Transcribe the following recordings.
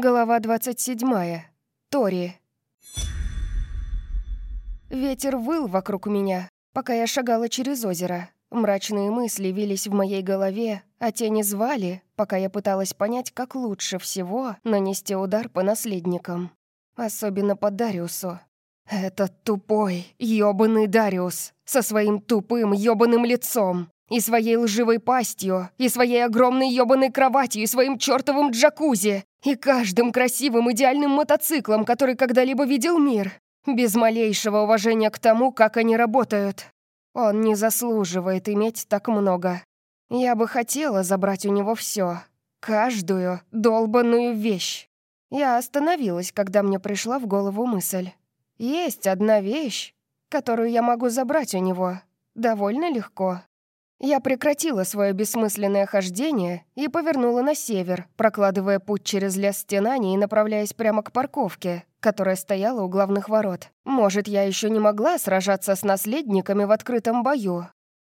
Глава 27. Тори. Ветер выл вокруг меня, пока я шагала через озеро. Мрачные мысли вились в моей голове, а тени звали, пока я пыталась понять, как лучше всего нанести удар по наследникам. Особенно по Дариусу. Этот тупой, ёбаный Дариус, со своим тупым, ёбаным лицом, и своей лживой пастью, и своей огромной ёбаной кроватью, и своим чёртовым джакузи, и каждым красивым идеальным мотоциклом, который когда-либо видел мир, без малейшего уважения к тому, как они работают. Он не заслуживает иметь так много. Я бы хотела забрать у него все, каждую долбанную вещь. Я остановилась, когда мне пришла в голову мысль. Есть одна вещь, которую я могу забрать у него. Довольно легко. Я прекратила свое бессмысленное хождение и повернула на север, прокладывая путь через лес стенаний и направляясь прямо к парковке, которая стояла у главных ворот. Может, я еще не могла сражаться с наследниками в открытом бою.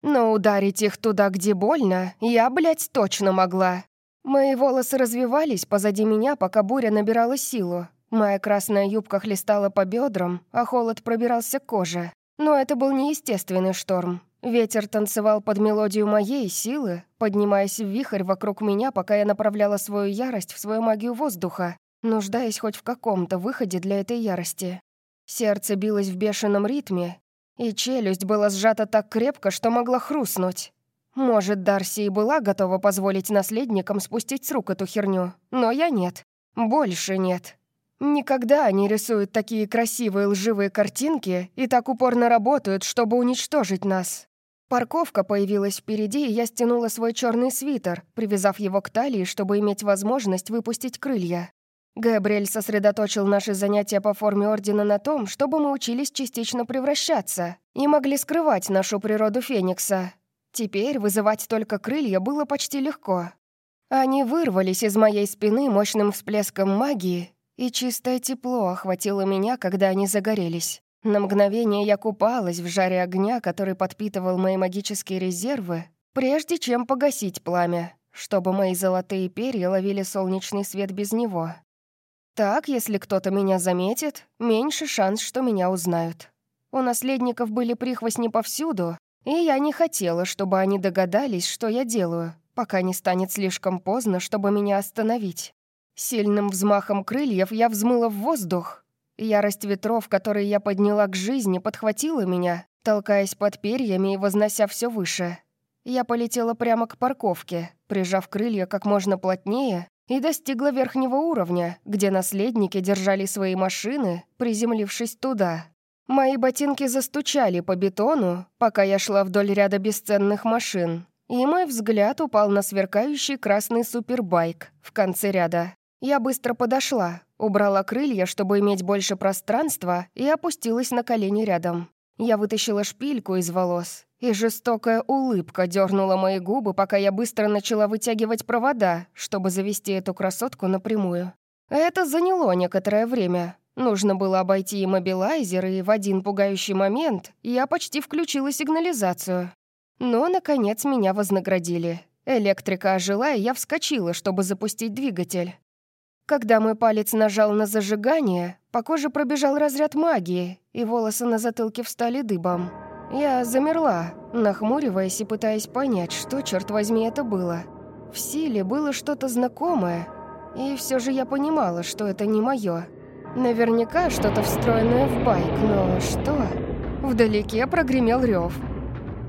Но ударить их туда, где больно, я, блядь, точно могла. Мои волосы развивались позади меня, пока буря набирала силу. Моя красная юбка хлестала по бедрам, а холод пробирался к коже. Но это был неестественный шторм. Ветер танцевал под мелодию моей силы, поднимаясь в вихрь вокруг меня, пока я направляла свою ярость в свою магию воздуха, нуждаясь хоть в каком-то выходе для этой ярости. Сердце билось в бешеном ритме, и челюсть была сжата так крепко, что могла хрустнуть. Может, Дарси и была готова позволить наследникам спустить с рук эту херню, но я нет. Больше нет. Никогда они рисуют такие красивые лживые картинки и так упорно работают, чтобы уничтожить нас. Парковка появилась впереди, и я стянула свой черный свитер, привязав его к талии, чтобы иметь возможность выпустить крылья. Габриэль сосредоточил наши занятия по форме Ордена на том, чтобы мы учились частично превращаться и могли скрывать нашу природу Феникса. Теперь вызывать только крылья было почти легко. Они вырвались из моей спины мощным всплеском магии, и чистое тепло охватило меня, когда они загорелись. На мгновение я купалась в жаре огня, который подпитывал мои магические резервы, прежде чем погасить пламя, чтобы мои золотые перья ловили солнечный свет без него. Так, если кто-то меня заметит, меньше шанс, что меня узнают. У наследников были прихвостни повсюду, и я не хотела, чтобы они догадались, что я делаю, пока не станет слишком поздно, чтобы меня остановить. Сильным взмахом крыльев я взмыла в воздух, Ярость ветров, которые я подняла к жизни, подхватила меня, толкаясь под перьями и вознося все выше. Я полетела прямо к парковке, прижав крылья как можно плотнее, и достигла верхнего уровня, где наследники держали свои машины, приземлившись туда. Мои ботинки застучали по бетону, пока я шла вдоль ряда бесценных машин, и мой взгляд упал на сверкающий красный супербайк в конце ряда. Я быстро подошла, убрала крылья, чтобы иметь больше пространства, и опустилась на колени рядом. Я вытащила шпильку из волос, и жестокая улыбка дернула мои губы, пока я быстро начала вытягивать провода, чтобы завести эту красотку напрямую. Это заняло некоторое время. Нужно было обойти иммобилайзер, и в один пугающий момент я почти включила сигнализацию. Но, наконец, меня вознаградили. Электрика ожила, и я вскочила, чтобы запустить двигатель. Когда мой палец нажал на зажигание, по коже пробежал разряд магии, и волосы на затылке встали дыбом. Я замерла, нахмуриваясь и пытаясь понять, что, черт возьми, это было. В силе было что-то знакомое, и все же я понимала, что это не мое. Наверняка что-то встроенное в байк, но что? Вдалеке прогремел рев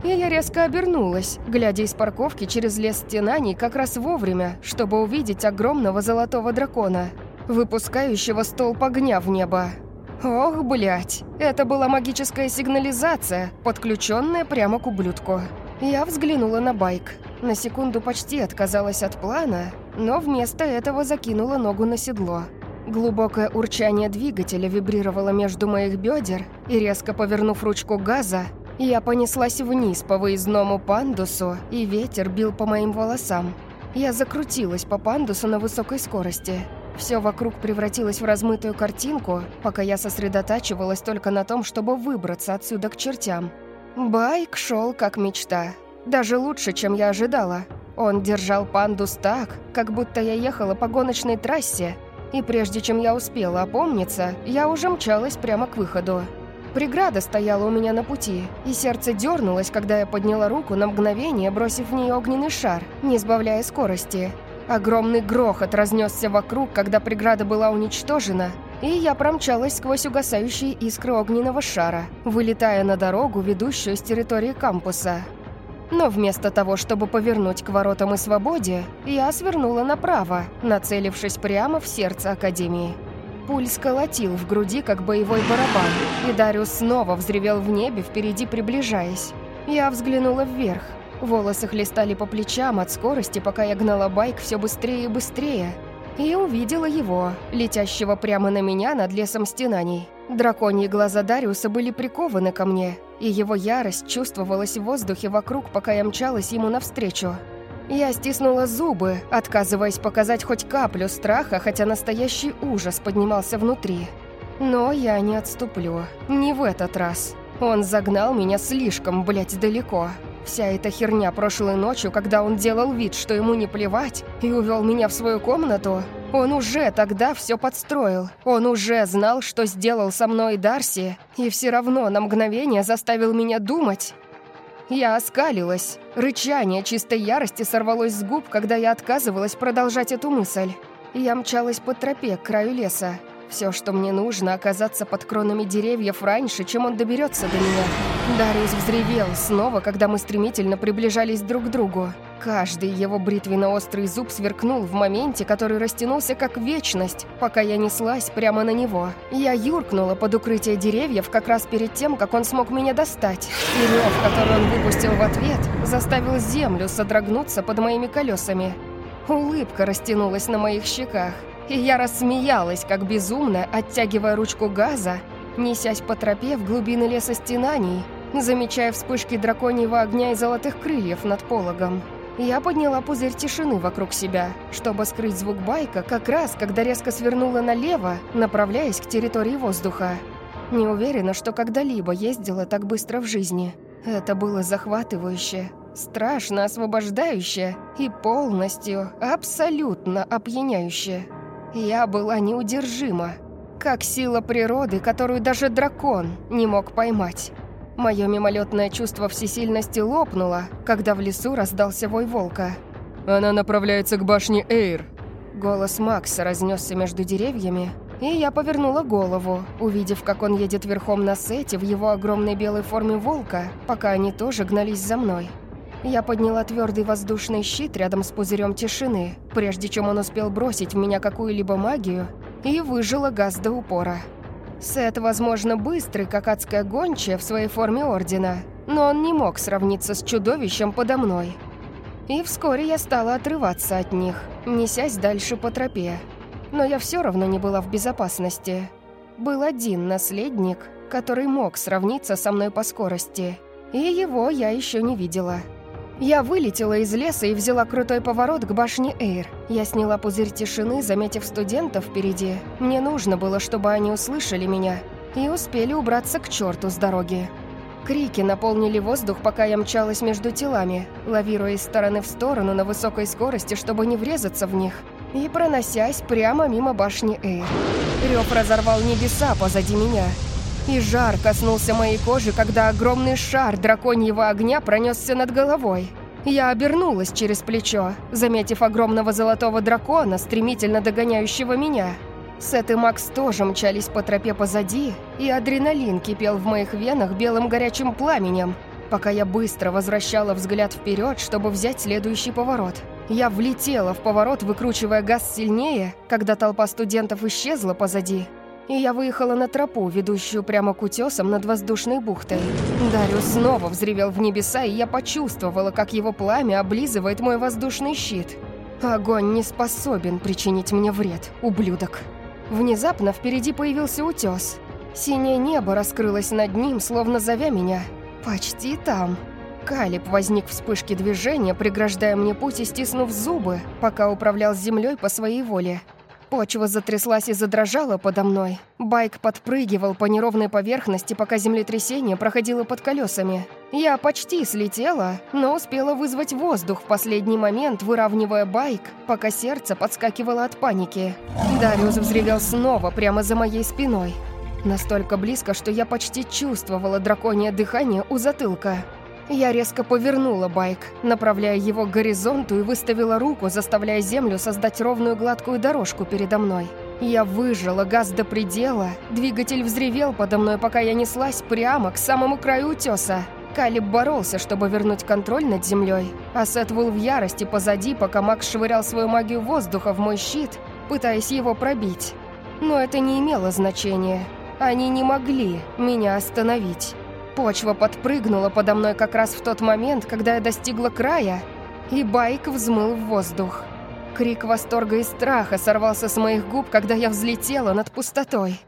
и я резко обернулась, глядя из парковки через лес стенаний как раз вовремя, чтобы увидеть огромного золотого дракона, выпускающего столб огня в небо. Ох, блять, это была магическая сигнализация, подключенная прямо к ублюдку. Я взглянула на байк. На секунду почти отказалась от плана, но вместо этого закинула ногу на седло. Глубокое урчание двигателя вибрировало между моих бедер, и резко повернув ручку газа, я понеслась вниз по выездному пандусу, и ветер бил по моим волосам. Я закрутилась по пандусу на высокой скорости. Все вокруг превратилось в размытую картинку, пока я сосредотачивалась только на том, чтобы выбраться отсюда к чертям. Байк шел как мечта. Даже лучше, чем я ожидала. Он держал пандус так, как будто я ехала по гоночной трассе, И прежде чем я успела опомниться, я уже мчалась прямо к выходу. Преграда стояла у меня на пути, и сердце дернулось, когда я подняла руку на мгновение, бросив в нее огненный шар, не сбавляя скорости. Огромный грохот разнесся вокруг, когда преграда была уничтожена, и я промчалась сквозь угасающие искры огненного шара, вылетая на дорогу, ведущую с территории кампуса. Но вместо того, чтобы повернуть к воротам и свободе, я свернула направо, нацелившись прямо в сердце Академии. Пульс колотил в груди, как боевой барабан, и Дариус снова взревел в небе, впереди приближаясь. Я взглянула вверх. Волосы хлестали по плечам от скорости, пока я гнала байк все быстрее и быстрее. И увидела его, летящего прямо на меня над лесом стенаний. Драконьи глаза Дариуса были прикованы ко мне, и его ярость чувствовалась в воздухе вокруг, пока я мчалась ему навстречу. Я стиснула зубы, отказываясь показать хоть каплю страха, хотя настоящий ужас поднимался внутри. Но я не отступлю. Не в этот раз. Он загнал меня слишком, блядь, далеко. Вся эта херня прошлой ночью, когда он делал вид, что ему не плевать, и увел меня в свою комнату, он уже тогда все подстроил. Он уже знал, что сделал со мной Дарси, и все равно на мгновение заставил меня думать, я оскалилась. Рычание чистой ярости сорвалось с губ, когда я отказывалась продолжать эту мысль. Я мчалась по тропе к краю леса. Все, что мне нужно, оказаться под кронами деревьев раньше, чем он доберется до меня. Дариус взревел снова, когда мы стремительно приближались друг к другу. Каждый его бритвенно-острый зуб сверкнул в моменте, который растянулся как вечность, пока я неслась прямо на него. Я юркнула под укрытие деревьев как раз перед тем, как он смог меня достать. И рев, который он выпустил в ответ, заставил землю содрогнуться под моими колесами. Улыбка растянулась на моих щеках, и я рассмеялась, как безумно, оттягивая ручку газа, несясь по тропе в глубины леса стенаний, замечая вспышки драконьего огня и золотых крыльев над пологом. Я подняла пузырь тишины вокруг себя, чтобы скрыть звук байка, как раз, когда резко свернула налево, направляясь к территории воздуха. Не уверена, что когда-либо ездила так быстро в жизни. Это было захватывающе, страшно освобождающе и полностью, абсолютно опьяняюще. Я была неудержима, как сила природы, которую даже дракон не мог поймать. Мое мимолетное чувство всесильности лопнуло, когда в лесу раздался вой волка. «Она направляется к башне Эйр!» Голос Макса разнесся между деревьями, и я повернула голову, увидев, как он едет верхом на сете в его огромной белой форме волка, пока они тоже гнались за мной. Я подняла твердый воздушный щит рядом с пузырем тишины, прежде чем он успел бросить в меня какую-либо магию, и выжила газ до упора. Сет, возможно, быстрый, как адская гончая в своей форме Ордена, но он не мог сравниться с чудовищем подо мной. И вскоре я стала отрываться от них, несясь дальше по тропе. Но я все равно не была в безопасности. Был один наследник, который мог сравниться со мной по скорости, и его я еще не видела. Я вылетела из леса и взяла крутой поворот к башне Эйр. Я сняла пузырь тишины, заметив студентов впереди. Мне нужно было, чтобы они услышали меня и успели убраться к черту с дороги. Крики наполнили воздух, пока я мчалась между телами, лавируя из стороны в сторону на высокой скорости, чтобы не врезаться в них, и проносясь прямо мимо башни Эйр. Рев разорвал небеса позади меня, и жар коснулся моей кожи, когда огромный шар драконьего огня пронесся над головой. Я обернулась через плечо, заметив огромного золотого дракона, стремительно догоняющего меня. Сет и Макс тоже мчались по тропе позади, и адреналин кипел в моих венах белым горячим пламенем, пока я быстро возвращала взгляд вперед, чтобы взять следующий поворот. Я влетела в поворот, выкручивая газ сильнее, когда толпа студентов исчезла позади, и я выехала на тропу, ведущую прямо к утесам над воздушной бухтой. Дариус снова взревел в небеса, и я почувствовала, как его пламя облизывает мой воздушный щит. Огонь не способен причинить мне вред, ублюдок. Внезапно впереди появился утес. Синее небо раскрылось над ним, словно зовя меня. Почти там. Калиб возник в вспышке движения, преграждая мне путь и стиснув зубы, пока управлял землей по своей воле. Почва затряслась и задрожала подо мной. Байк подпрыгивал по неровной поверхности, пока землетрясение проходило под колесами. Я почти слетела, но успела вызвать воздух в последний момент, выравнивая байк, пока сердце подскакивало от паники. Дариус взревел снова прямо за моей спиной. Настолько близко, что я почти чувствовала драконье дыхание у затылка. Я резко повернула байк, направляя его к горизонту и выставила руку, заставляя землю создать ровную гладкую дорожку передо мной. Я выжила газ до предела, двигатель взревел подо мной, пока я неслась прямо к самому краю утеса. Калиб боролся, чтобы вернуть контроль над землей, а Сет был в ярости позади, пока Макс швырял свою магию воздуха в мой щит, пытаясь его пробить. Но это не имело значения. Они не могли меня остановить. Почва подпрыгнула подо мной как раз в тот момент, когда я достигла края, и байк взмыл в воздух. Крик восторга и страха сорвался с моих губ, когда я взлетела над пустотой.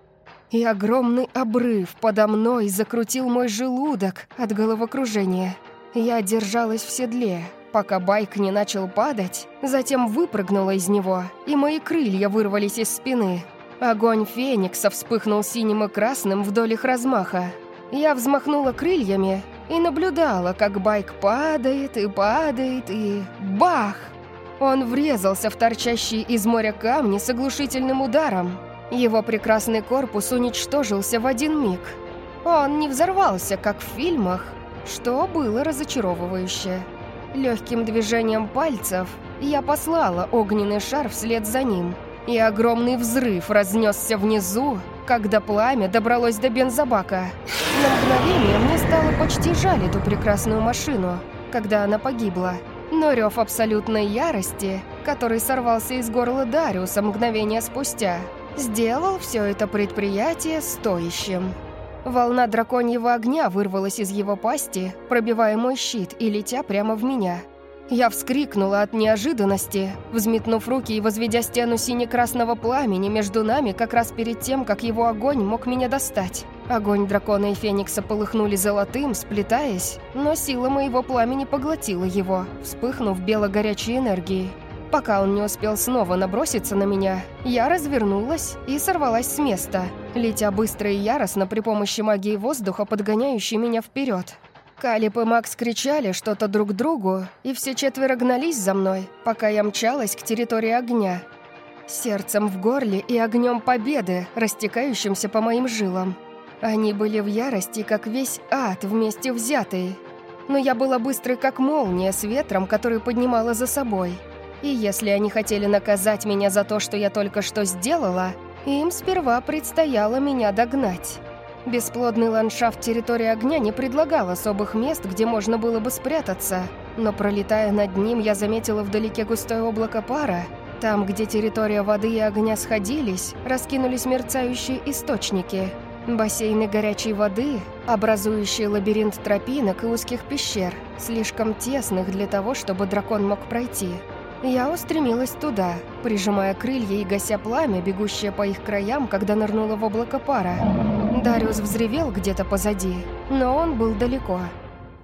И огромный обрыв подо мной закрутил мой желудок от головокружения. Я держалась в седле, пока байк не начал падать, затем выпрыгнула из него, и мои крылья вырвались из спины. Огонь феникса вспыхнул синим и красным вдоль их размаха, я взмахнула крыльями и наблюдала, как байк падает и падает и... Бах! Он врезался в торчащие из моря камни с оглушительным ударом. Его прекрасный корпус уничтожился в один миг. Он не взорвался, как в фильмах, что было разочаровывающе. Легким движением пальцев я послала огненный шар вслед за ним, и огромный взрыв разнесся внизу, когда пламя добралось до бензобака. На мгновение мне стало почти жаль эту прекрасную машину, когда она погибла. Но рев абсолютной ярости, который сорвался из горла Дариуса мгновение спустя, сделал все это предприятие стоящим. Волна драконьего огня вырвалась из его пасти, пробивая мой щит и летя прямо в меня – я вскрикнула от неожиданности, взметнув руки и возведя стену сине-красного пламени между нами как раз перед тем, как его огонь мог меня достать. Огонь дракона и феникса полыхнули золотым, сплетаясь, но сила моего пламени поглотила его, вспыхнув бело-горячей энергией. Пока он не успел снова наброситься на меня, я развернулась и сорвалась с места, летя быстро и яростно при помощи магии воздуха, подгоняющей меня вперед. Калип и Макс кричали что-то друг другу, и все четверо гнались за мной, пока я мчалась к территории огня. Сердцем в горле и огнем победы, растекающимся по моим жилам. Они были в ярости, как весь ад вместе взятый. Но я была быстрой, как молния, с ветром, который поднимала за собой. И если они хотели наказать меня за то, что я только что сделала, им сперва предстояло меня догнать. Бесплодный ландшафт территории огня не предлагал особых мест, где можно было бы спрятаться, но пролетая над ним, я заметила вдалеке густое облако пара. Там, где территория воды и огня сходились, раскинулись мерцающие источники. Бассейны горячей воды, образующие лабиринт тропинок и узких пещер, слишком тесных для того, чтобы дракон мог пройти. Я устремилась туда, прижимая крылья и гася пламя, бегущее по их краям, когда нырнула в облако пара. Дариус взревел где-то позади, но он был далеко.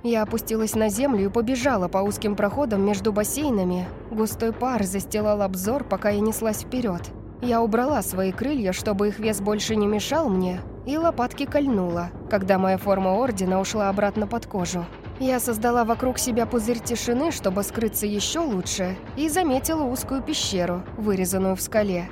Я опустилась на землю и побежала по узким проходам между бассейнами. Густой пар застилал обзор, пока я неслась вперед. Я убрала свои крылья, чтобы их вес больше не мешал мне, и лопатки кольнула, когда моя форма Ордена ушла обратно под кожу. Я создала вокруг себя пузырь тишины, чтобы скрыться еще лучше, и заметила узкую пещеру, вырезанную в скале.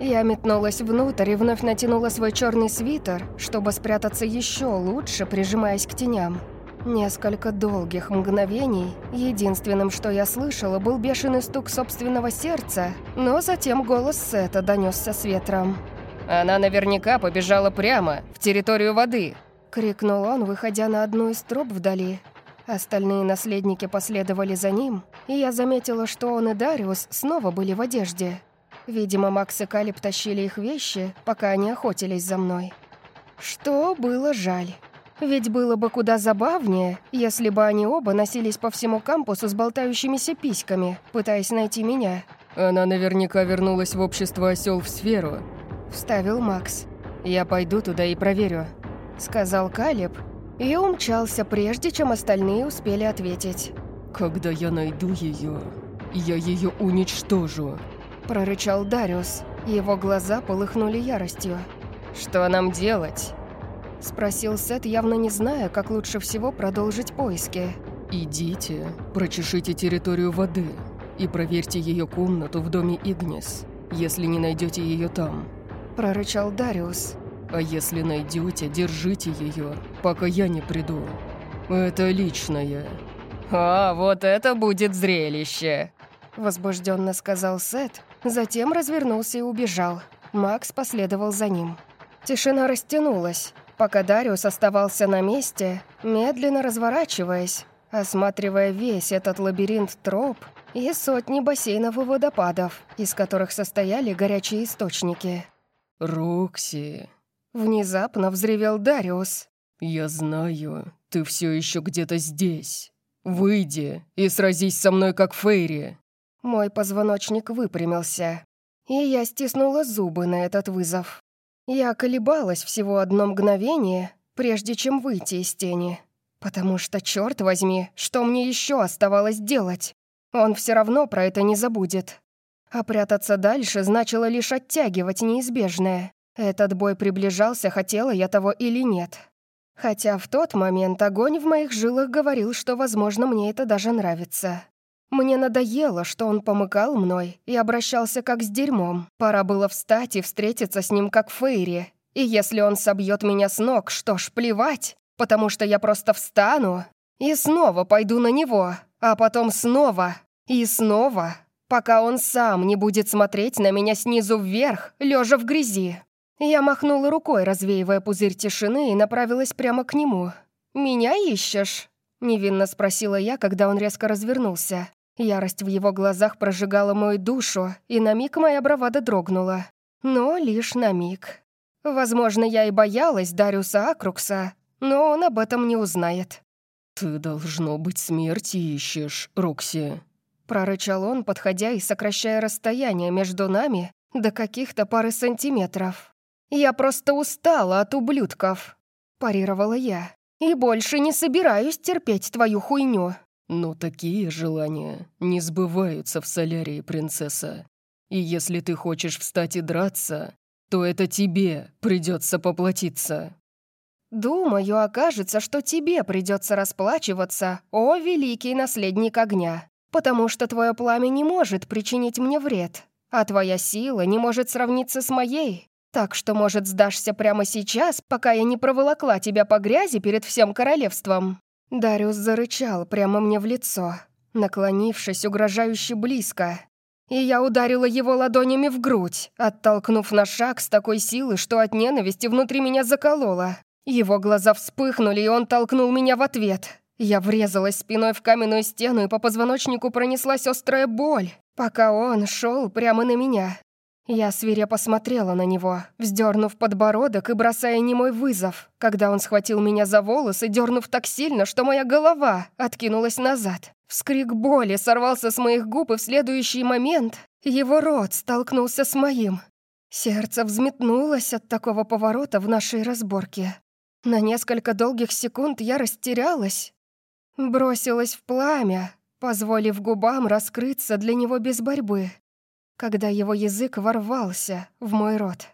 Я метнулась внутрь и вновь натянула свой черный свитер, чтобы спрятаться еще лучше, прижимаясь к теням. Несколько долгих мгновений, единственным, что я слышала, был бешеный стук собственного сердца, но затем голос Сета донесся с ветром. «Она наверняка побежала прямо, в территорию воды!» — крикнул он, выходя на одну из троп вдали. Остальные наследники последовали за ним, и я заметила, что он и Дариус снова были в одежде. Видимо, Макс и Калиб тащили их вещи, пока они охотились за мной. Что было жаль. Ведь было бы куда забавнее, если бы они оба носились по всему кампусу с болтающимися письками, пытаясь найти меня. «Она наверняка вернулась в общество осел в сферу», — вставил Макс. «Я пойду туда и проверю», — сказал Калиб, и умчался, прежде чем остальные успели ответить. «Когда я найду ее, я ее уничтожу», прорычал Дариус. Его глаза полыхнули яростью. «Что нам делать?» Спросил Сет, явно не зная, как лучше всего продолжить поиски. «Идите, прочешите территорию воды и проверьте ее комнату в доме Игнис, если не найдете ее там», — прорычал Дариус. «А если найдете, держите ее, пока я не приду. Это личное». «А, вот это будет зрелище!» Возбужденно сказал Сет, затем развернулся и убежал. Макс последовал за ним. Тишина растянулась, пока Дариус оставался на месте, медленно разворачиваясь, осматривая весь этот лабиринт троп и сотни бассейнов и водопадов, из которых состояли горячие источники. «Рокси!» Внезапно взревел Дариус. «Я знаю, ты все еще где-то здесь. Выйди и сразись со мной, как Фейри!» Мой позвоночник выпрямился, и я стиснула зубы на этот вызов. Я колебалась всего одно мгновение, прежде чем выйти из тени. Потому что, черт возьми, что мне еще оставалось делать? Он все равно про это не забудет. А прятаться дальше значило лишь оттягивать неизбежное. Этот бой приближался, хотела я того или нет. Хотя в тот момент огонь в моих жилах говорил, что, возможно, мне это даже нравится. Мне надоело, что он помыкал мной и обращался как с дерьмом. Пора было встать и встретиться с ним как Фейри. И если он собьет меня с ног, что ж, плевать, потому что я просто встану и снова пойду на него, а потом снова и снова, пока он сам не будет смотреть на меня снизу вверх, лежа в грязи. Я махнула рукой, развеивая пузырь тишины, и направилась прямо к нему. «Меня ищешь?» — невинно спросила я, когда он резко развернулся. Ярость в его глазах прожигала мою душу, и на миг моя бравада дрогнула. Но лишь на миг. Возможно, я и боялась Дариуса Акрукса, но он об этом не узнает. «Ты, должно быть, смерти ищешь, Рокси», — прорычал он, подходя и сокращая расстояние между нами до каких-то пары сантиметров. «Я просто устала от ублюдков», — парировала я. «И больше не собираюсь терпеть твою хуйню». Но такие желания не сбываются в солярии, принцесса. И если ты хочешь встать и драться, то это тебе придется поплатиться. Думаю, окажется, что тебе придется расплачиваться, о великий наследник огня, потому что твое пламя не может причинить мне вред, а твоя сила не может сравниться с моей. Так что, может, сдашься прямо сейчас, пока я не проволокла тебя по грязи перед всем королевством?» Дариус зарычал прямо мне в лицо, наклонившись угрожающе близко. И я ударила его ладонями в грудь, оттолкнув на шаг с такой силой, что от ненависти внутри меня закололо. Его глаза вспыхнули, и он толкнул меня в ответ. Я врезалась спиной в каменную стену, и по позвоночнику пронеслась острая боль, пока он шел прямо на меня. Я свирепо смотрела на него, вздернув подбородок и бросая немой вызов, когда он схватил меня за волосы, дернув так сильно, что моя голова откинулась назад. Вскрик боли сорвался с моих губ, и в следующий момент его рот столкнулся с моим. Сердце взметнулось от такого поворота в нашей разборке. На несколько долгих секунд я растерялась, бросилась в пламя, позволив губам раскрыться для него без борьбы когда его язык ворвался в мой рот.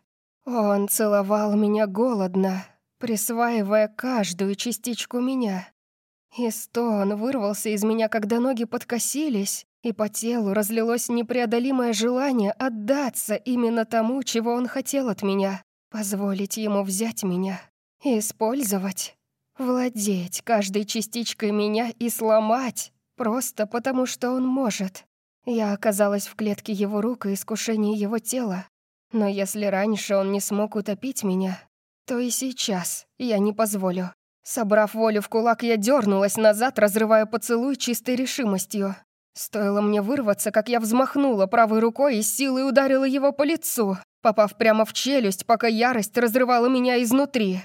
Он целовал меня голодно, присваивая каждую частичку меня. И стон вырвался из меня, когда ноги подкосились, и по телу разлилось непреодолимое желание отдаться именно тому, чего он хотел от меня, позволить ему взять меня, использовать, владеть каждой частичкой меня и сломать, просто потому что он может. Я оказалась в клетке его рук и искушении его тела. Но если раньше он не смог утопить меня, то и сейчас я не позволю. Собрав волю в кулак, я дернулась назад, разрывая поцелуй чистой решимостью. Стоило мне вырваться, как я взмахнула правой рукой и силой ударила его по лицу, попав прямо в челюсть, пока ярость разрывала меня изнутри.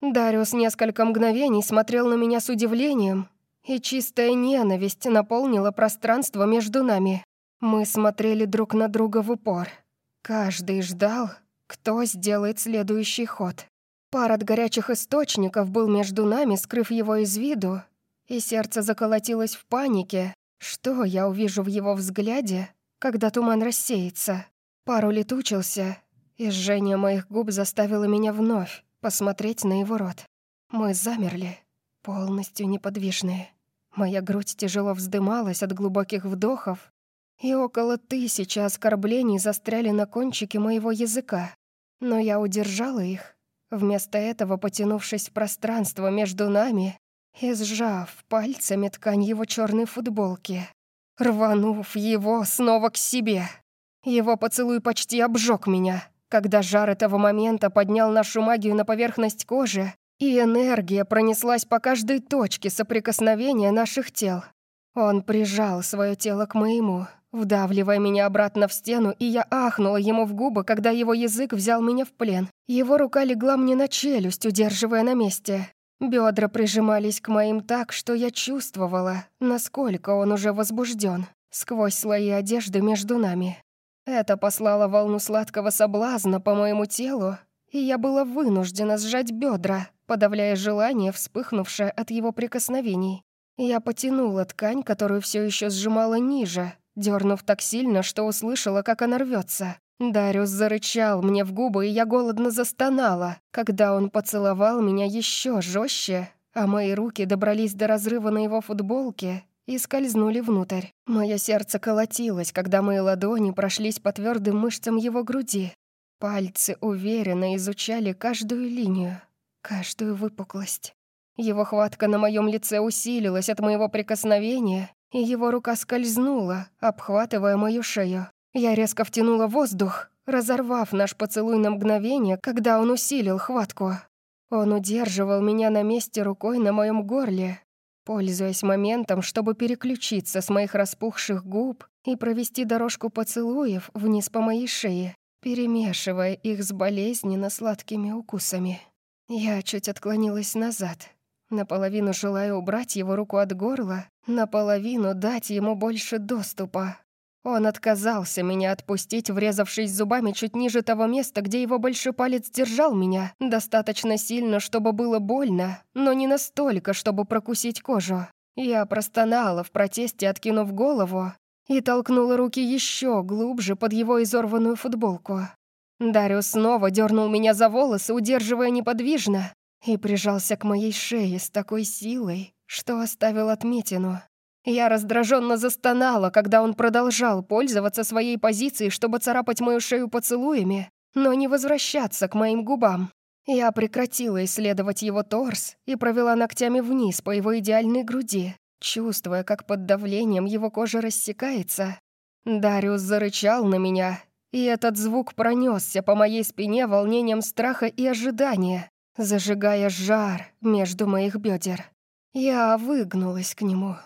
Дариус несколько мгновений смотрел на меня с удивлением, и чистая ненависть наполнила пространство между нами. Мы смотрели друг на друга в упор. Каждый ждал, кто сделает следующий ход. Пар от горячих источников был между нами, скрыв его из виду, и сердце заколотилось в панике. Что я увижу в его взгляде, когда туман рассеется? Пар улетучился, и жжение моих губ заставило меня вновь посмотреть на его рот. Мы замерли, полностью неподвижные. Моя грудь тяжело вздымалась от глубоких вдохов, и около тысячи оскорблений застряли на кончике моего языка. Но я удержала их, вместо этого потянувшись в пространство между нами и сжав пальцами ткань его черной футболки, рванув его снова к себе. Его поцелуй почти обжег меня, когда жар этого момента поднял нашу магию на поверхность кожи, и энергия пронеслась по каждой точке соприкосновения наших тел. Он прижал свое тело к моему, вдавливая меня обратно в стену, и я ахнула ему в губы, когда его язык взял меня в плен. Его рука легла мне на челюсть, удерживая на месте. Бедра прижимались к моим так, что я чувствовала, насколько он уже возбужден, сквозь слои одежды между нами. Это послало волну сладкого соблазна по моему телу, и я была вынуждена сжать бедра, подавляя желание, вспыхнувшее от его прикосновений. Я потянула ткань, которую все еще сжимала ниже, дернув так сильно, что услышала, как она рвется. Дариус зарычал мне в губы, и я голодно застонала, когда он поцеловал меня еще жестче, а мои руки добрались до разрыва на его футболке и скользнули внутрь. Мое сердце колотилось, когда мои ладони прошлись по твердым мышцам его груди. Пальцы уверенно изучали каждую линию, каждую выпуклость. Его хватка на моем лице усилилась от моего прикосновения, и его рука скользнула, обхватывая мою шею. Я резко втянула воздух, разорвав наш поцелуй на мгновение, когда он усилил хватку. Он удерживал меня на месте рукой на моем горле, пользуясь моментом, чтобы переключиться с моих распухших губ и провести дорожку поцелуев вниз по моей шее, перемешивая их с болезненно сладкими укусами. Я чуть отклонилась назад, наполовину желая убрать его руку от горла, наполовину дать ему больше доступа. Он отказался меня отпустить, врезавшись зубами чуть ниже того места, где его большой палец держал меня, достаточно сильно, чтобы было больно, но не настолько, чтобы прокусить кожу. Я простонала в протесте, откинув голову, и толкнула руки еще глубже под его изорванную футболку. Дариус снова дернул меня за волосы, удерживая неподвижно, и прижался к моей шее с такой силой, что оставил отметину. Я раздраженно застонала, когда он продолжал пользоваться своей позицией, чтобы царапать мою шею поцелуями, но не возвращаться к моим губам. Я прекратила исследовать его торс и провела ногтями вниз по его идеальной груди, чувствуя, как под давлением его кожа рассекается. Дариус зарычал на меня, и этот звук пронесся по моей спине волнением страха и ожидания, зажигая жар между моих бедер. Я выгнулась к нему.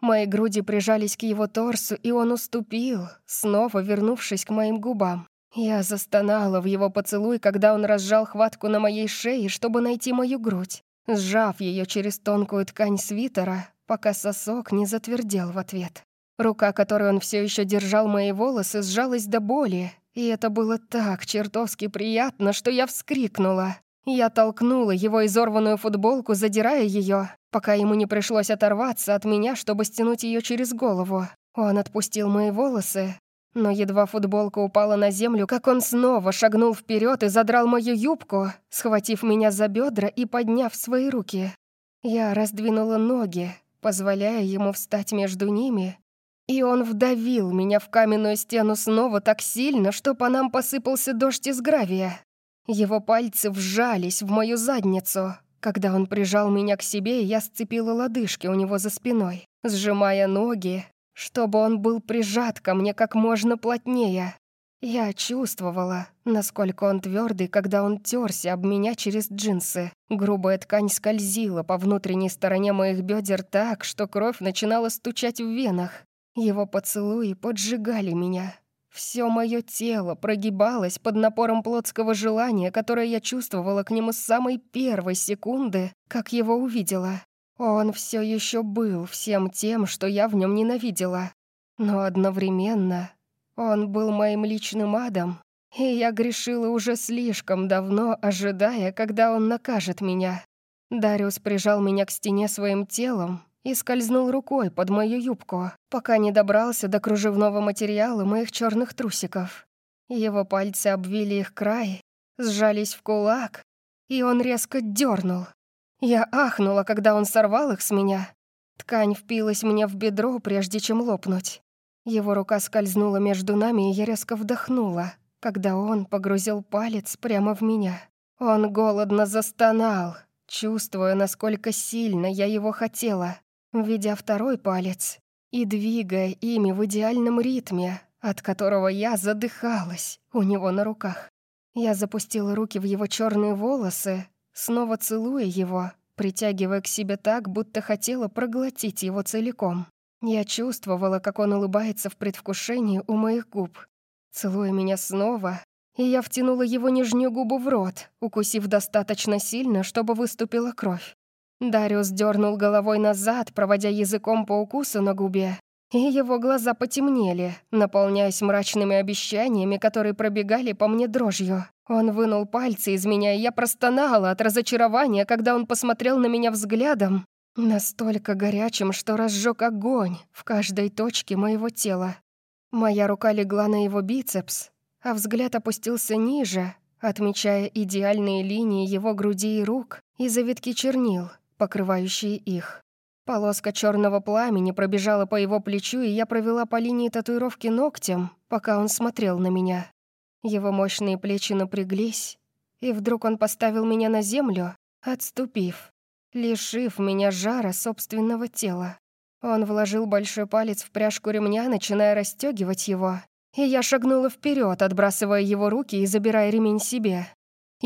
Мои груди прижались к его торсу, и он уступил, снова вернувшись к моим губам. Я застонала в его поцелуй, когда он разжал хватку на моей шее, чтобы найти мою грудь, сжав ее через тонкую ткань свитера, пока сосок не затвердел в ответ. Рука, которой он все еще держал мои волосы, сжалась до боли, и это было так чертовски приятно, что я вскрикнула. Я толкнула его изорванную футболку, задирая ее, пока ему не пришлось оторваться от меня, чтобы стянуть ее через голову. Он отпустил мои волосы, но едва футболка упала на землю, как он снова шагнул вперед и задрал мою юбку, схватив меня за бедра и подняв свои руки. Я раздвинула ноги, позволяя ему встать между ними, и он вдавил меня в каменную стену снова так сильно, что по нам посыпался дождь из гравия. Его пальцы вжались в мою задницу. Когда он прижал меня к себе, я сцепила лодыжки у него за спиной, сжимая ноги, чтобы он был прижат ко мне как можно плотнее. Я чувствовала, насколько он твердый, когда он терся об меня через джинсы. Грубая ткань скользила по внутренней стороне моих бедер так, что кровь начинала стучать в венах. Его поцелуи поджигали меня. Все мое тело прогибалось под напором плотского желания, которое я чувствовала к нему с самой первой секунды, как его увидела. Он все еще был всем тем, что я в нем ненавидела. Но одновременно он был моим личным адом, и я грешила уже слишком давно, ожидая, когда он накажет меня. Дариус прижал меня к стене своим телом и скользнул рукой под мою юбку, пока не добрался до кружевного материала моих черных трусиков. Его пальцы обвили их край, сжались в кулак, и он резко дернул. Я ахнула, когда он сорвал их с меня. Ткань впилась мне в бедро, прежде чем лопнуть. Его рука скользнула между нами, и я резко вдохнула, когда он погрузил палец прямо в меня. Он голодно застонал, чувствуя, насколько сильно я его хотела, введя второй палец и двигая ими в идеальном ритме, от которого я задыхалась у него на руках. Я запустила руки в его черные волосы, снова целуя его, притягивая к себе так, будто хотела проглотить его целиком. Я чувствовала, как он улыбается в предвкушении у моих губ. Целуя меня снова, и я втянула его нижнюю губу в рот, укусив достаточно сильно, чтобы выступила кровь. Дариус дернул головой назад, проводя языком по укусу на губе, и его глаза потемнели, наполняясь мрачными обещаниями, которые пробегали по мне дрожью. Он вынул пальцы из меня, и я простонала от разочарования, когда он посмотрел на меня взглядом, настолько горячим, что разжег огонь в каждой точке моего тела. Моя рука легла на его бицепс, а взгляд опустился ниже, отмечая идеальные линии его груди и рук и завитки чернил, покрывающие их. Полоска черного пламени пробежала по его плечу, и я провела по линии татуировки ногтем, пока он смотрел на меня. Его мощные плечи напряглись, и вдруг он поставил меня на землю, отступив, лишив меня жара собственного тела. Он вложил большой палец в пряжку ремня, начиная расстегивать его, и я шагнула вперед, отбрасывая его руки и забирая ремень себе.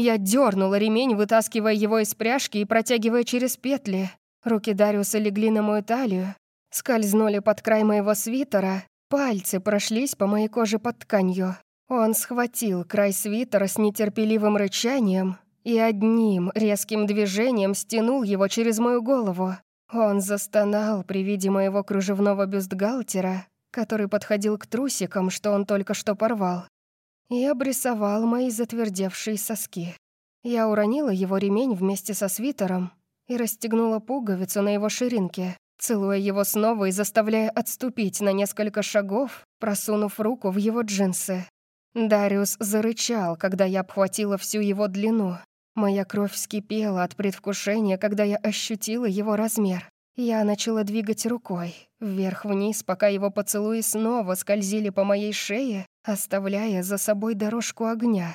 Я дернула ремень, вытаскивая его из пряжки и протягивая через петли. Руки Дариуса легли на мою талию, скользнули под край моего свитера, пальцы прошлись по моей коже под тканью. Он схватил край свитера с нетерпеливым рычанием и одним резким движением стянул его через мою голову. Он застонал при виде моего кружевного бюстгальтера, который подходил к трусикам, что он только что порвал, и обрисовал мои затвердевшие соски. Я уронила его ремень вместе со свитером и расстегнула пуговицу на его ширинке, целуя его снова и заставляя отступить на несколько шагов, просунув руку в его джинсы. Дариус зарычал, когда я обхватила всю его длину. Моя кровь вскипела от предвкушения, когда я ощутила его размер. Я начала двигать рукой, вверх-вниз, пока его поцелуи снова скользили по моей шее, оставляя за собой дорожку огня.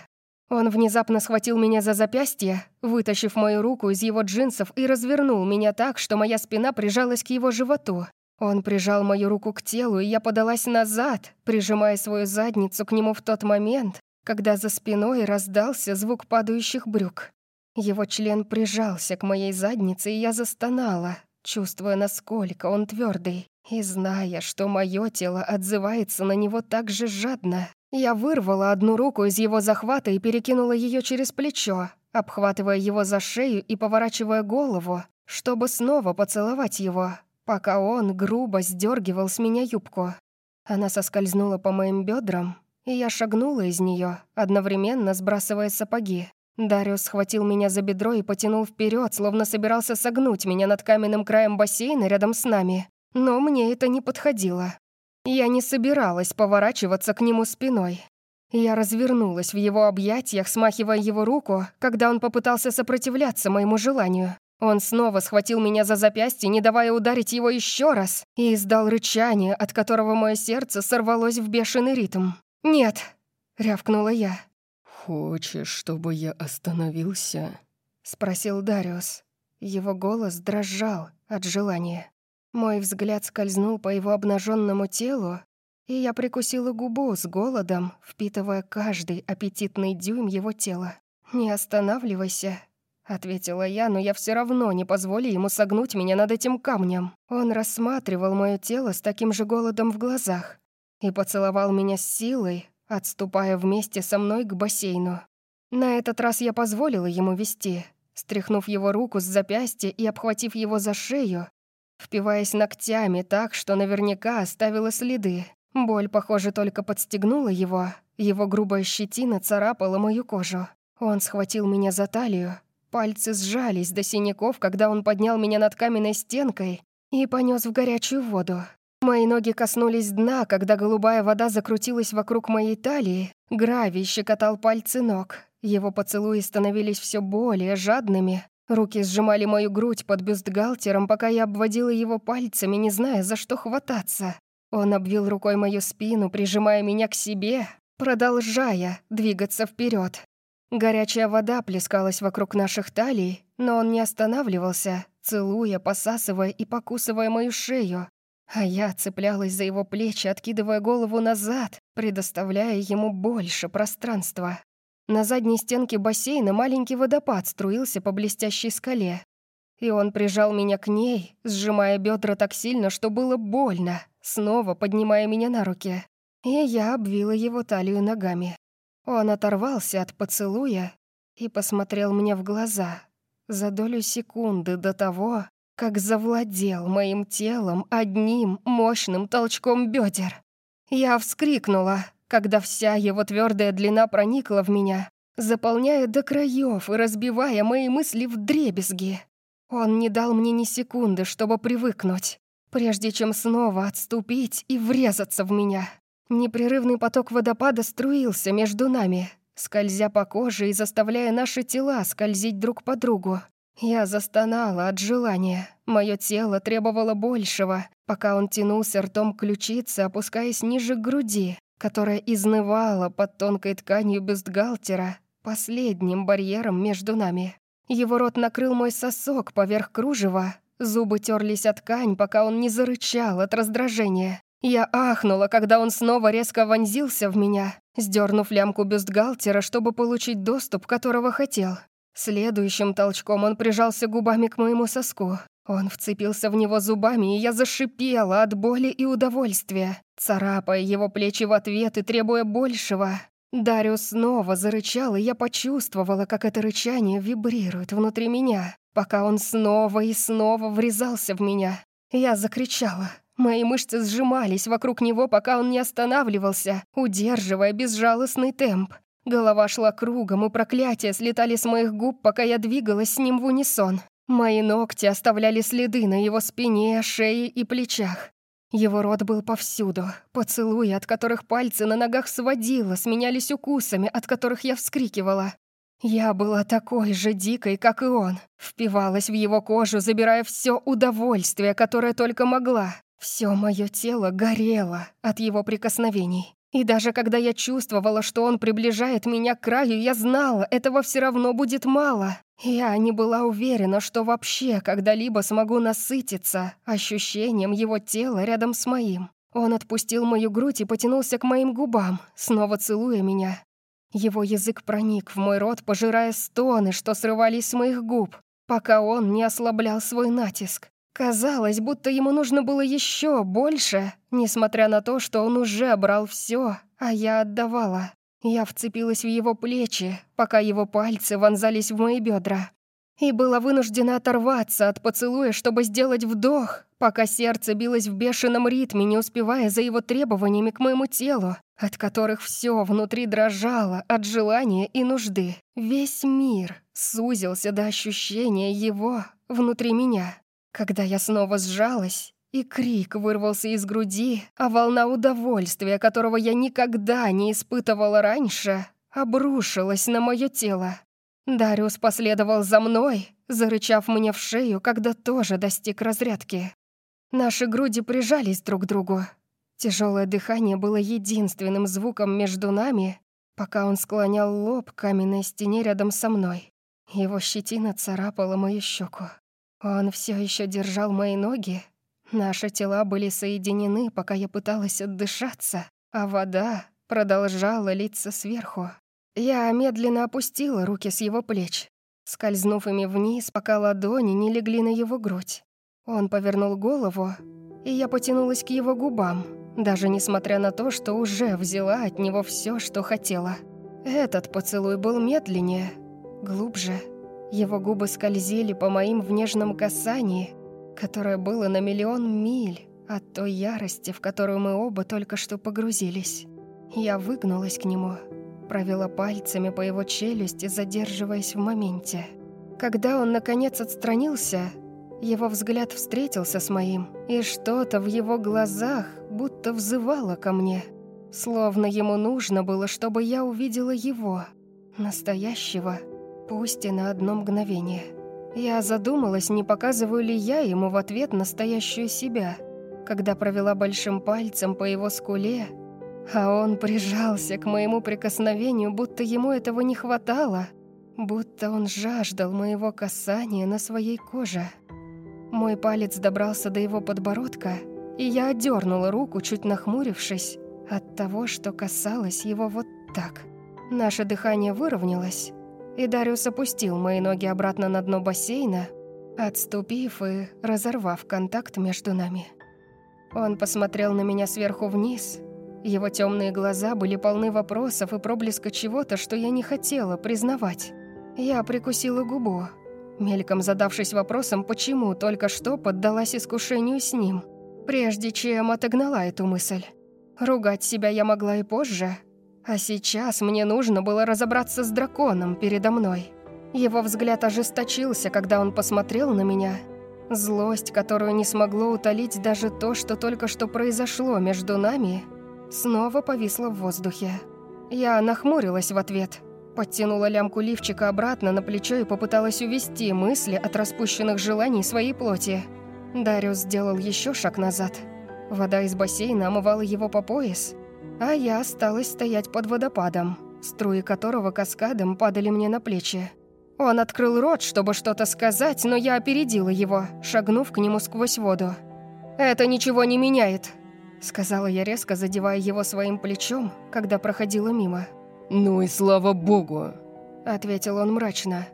Он внезапно схватил меня за запястье, вытащив мою руку из его джинсов и развернул меня так, что моя спина прижалась к его животу. Он прижал мою руку к телу, и я подалась назад, прижимая свою задницу к нему в тот момент, когда за спиной раздался звук падающих брюк. Его член прижался к моей заднице, и я застонала, чувствуя, насколько он твердый, и зная, что мое тело отзывается на него так же жадно. Я вырвала одну руку из его захвата и перекинула ее через плечо, обхватывая его за шею и поворачивая голову, чтобы снова поцеловать его, пока он грубо сдергивал с меня юбку. Она соскользнула по моим бедрам, и я шагнула из нее, одновременно сбрасывая сапоги. Дариус схватил меня за бедро и потянул вперед, словно собирался согнуть меня над каменным краем бассейна рядом с нами. Но мне это не подходило. Я не собиралась поворачиваться к нему спиной. Я развернулась в его объятиях, смахивая его руку, когда он попытался сопротивляться моему желанию. Он снова схватил меня за запястье, не давая ударить его еще раз, и издал рычание, от которого мое сердце сорвалось в бешеный ритм. «Нет!» — рявкнула я. «Хочешь, чтобы я остановился?» — спросил Дариус. Его голос дрожал от желания. Мой взгляд скользнул по его обнаженному телу, и я прикусила губу с голодом, впитывая каждый аппетитный дюйм его тела. «Не останавливайся», — ответила я, но я все равно не позволю ему согнуть меня над этим камнем. Он рассматривал мое тело с таким же голодом в глазах и поцеловал меня с силой, отступая вместе со мной к бассейну. На этот раз я позволила ему вести, стряхнув его руку с запястья и обхватив его за шею, впиваясь ногтями так, что наверняка оставила следы. Боль, похоже, только подстегнула его. Его грубая щетина царапала мою кожу. Он схватил меня за талию. Пальцы сжались до синяков, когда он поднял меня над каменной стенкой и понес в горячую воду. Мои ноги коснулись дна, когда голубая вода закрутилась вокруг моей талии, гравий щекотал пальцы ног. Его поцелуи становились все более жадными. Руки сжимали мою грудь под бюстгальтером, пока я обводила его пальцами, не зная, за что хвататься. Он обвил рукой мою спину, прижимая меня к себе, продолжая двигаться вперед. Горячая вода плескалась вокруг наших талий, но он не останавливался, целуя, посасывая и покусывая мою шею, а я цеплялась за его плечи, откидывая голову назад, предоставляя ему больше пространства. На задней стенке бассейна маленький водопад струился по блестящей скале. И он прижал меня к ней, сжимая бедра так сильно, что было больно, снова поднимая меня на руки. И я обвила его талию ногами. Он оторвался от поцелуя и посмотрел мне в глаза за долю секунды до того, как завладел моим телом одним мощным толчком бедер. Я вскрикнула, когда вся его твердая длина проникла в меня, заполняя до краев и разбивая мои мысли в дребезги. Он не дал мне ни секунды, чтобы привыкнуть, прежде чем снова отступить и врезаться в меня. Непрерывный поток водопада струился между нами, скользя по коже и заставляя наши тела скользить друг по другу. Я застонала от желания. Мое тело требовало большего, пока он тянулся ртом к ключице, опускаясь ниже груди, которая изнывала под тонкой тканью бюстгальтера, последним барьером между нами. Его рот накрыл мой сосок поверх кружева, зубы терлись от ткань, пока он не зарычал от раздражения. Я ахнула, когда он снова резко вонзился в меня, сдернув лямку бюстгальтера, чтобы получить доступ, которого хотел. Следующим толчком он прижался губами к моему соску. Он вцепился в него зубами, и я зашипела от боли и удовольствия, царапая его плечи в ответ и требуя большего. Дариус снова зарычал, и я почувствовала, как это рычание вибрирует внутри меня, пока он снова и снова врезался в меня. Я закричала. Мои мышцы сжимались вокруг него, пока он не останавливался, удерживая безжалостный темп. Голова шла кругом, и проклятия слетали с моих губ, пока я двигалась с ним в унисон. Мои ногти оставляли следы на его спине, шее и плечах. Его рот был повсюду. Поцелуи, от которых пальцы на ногах сводило, сменялись укусами, от которых я вскрикивала. Я была такой же дикой, как и он. Впивалась в его кожу, забирая все удовольствие, которое только могла. Все мое тело горело от его прикосновений. И даже когда я чувствовала, что он приближает меня к краю, я знала, этого все равно будет мало. Я не была уверена, что вообще когда-либо смогу насытиться ощущением его тела рядом с моим. Он отпустил мою грудь и потянулся к моим губам, снова целуя меня. Его язык проник в мой рот, пожирая стоны, что срывались с моих губ, пока он не ослаблял свой натиск. Казалось, будто ему нужно было еще больше, несмотря на то, что он уже брал все, а я отдавала. Я вцепилась в его плечи, пока его пальцы вонзались в мои бедра. И была вынуждена оторваться от поцелуя, чтобы сделать вдох, пока сердце билось в бешеном ритме, не успевая за его требованиями к моему телу, от которых все внутри дрожало от желания и нужды. Весь мир сузился до ощущения его внутри меня. Когда я снова сжалась, и крик вырвался из груди, а волна удовольствия, которого я никогда не испытывала раньше, обрушилась на мое тело. Дариус последовал за мной, зарычав мне в шею, когда тоже достиг разрядки. Наши груди прижались друг к другу. Тяжелое дыхание было единственным звуком между нами, пока он склонял лоб к каменной стене рядом со мной. Его щетина царапала мою щеку. Он все еще держал мои ноги. Наши тела были соединены, пока я пыталась отдышаться, а вода продолжала литься сверху. Я медленно опустила руки с его плеч, скользнув ими вниз, пока ладони не легли на его грудь. Он повернул голову, и я потянулась к его губам, даже несмотря на то, что уже взяла от него все, что хотела. Этот поцелуй был медленнее, глубже — его губы скользили по моим в нежном касании, которое было на миллион миль от той ярости, в которую мы оба только что погрузились. Я выгнулась к нему, провела пальцами по его челюсти, задерживаясь в моменте. Когда он, наконец, отстранился, Его взгляд встретился с моим, и что-то в его глазах будто взывало ко мне. Словно ему нужно было, чтобы я увидела его, настоящего, пусть и на одно мгновение. Я задумалась, не показываю ли я ему в ответ настоящую себя, когда провела большим пальцем по его скуле, а он прижался к моему прикосновению, будто ему этого не хватало, будто он жаждал моего касания на своей коже. Мой палец добрался до его подбородка, и я отдернула руку, чуть нахмурившись, от того, что касалось его вот так. Наше дыхание выровнялось, и Дариус опустил мои ноги обратно на дно бассейна, отступив и разорвав контакт между нами. Он посмотрел на меня сверху вниз. Его темные глаза были полны вопросов и проблеска чего-то, что я не хотела признавать. Я прикусила губу, мельком задавшись вопросом, почему только что поддалась искушению с ним, прежде чем отогнала эту мысль. Ругать себя я могла и позже, а сейчас мне нужно было разобраться с драконом передо мной. Его взгляд ожесточился, когда он посмотрел на меня. Злость, которую не смогло утолить даже то, что только что произошло между нами, снова повисла в воздухе. Я нахмурилась в ответ, подтянула лямку лифчика обратно на плечо и попыталась увести мысли от распущенных желаний своей плоти. Дариус сделал еще шаг назад. Вода из бассейна омывала его по пояс, а я осталась стоять под водопадом, струи которого каскадом падали мне на плечи. Он открыл рот, чтобы что-то сказать, но я опередила его, шагнув к нему сквозь воду. «Это ничего не меняет», — сказала я резко, задевая его своим плечом, когда проходила мимо. «Ну и слава богу», — ответил он мрачно.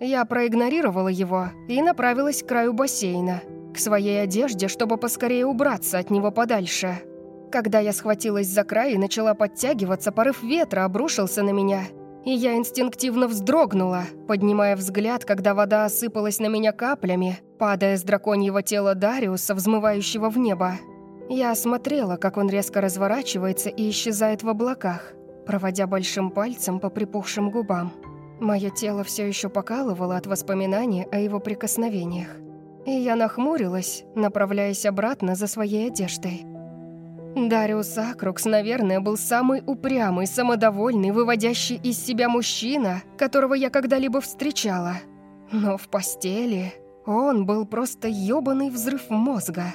Я проигнорировала его и направилась к краю бассейна, к своей одежде, чтобы поскорее убраться от него подальше. Когда я схватилась за край и начала подтягиваться, порыв ветра обрушился на меня, и я инстинктивно вздрогнула, поднимая взгляд, когда вода осыпалась на меня каплями, падая с драконьего тела Дариуса, взмывающего в небо. Я смотрела, как он резко разворачивается и исчезает в облаках, проводя большим пальцем по припухшим губам. Мое тело все еще покалывало от воспоминания о его прикосновениях. И я нахмурилась, направляясь обратно за своей одеждой. Дариус Акрукс, наверное, был самый упрямый, самодовольный, выводящий из себя мужчина, которого я когда-либо встречала. Но в постели он был просто ёбаный взрыв мозга.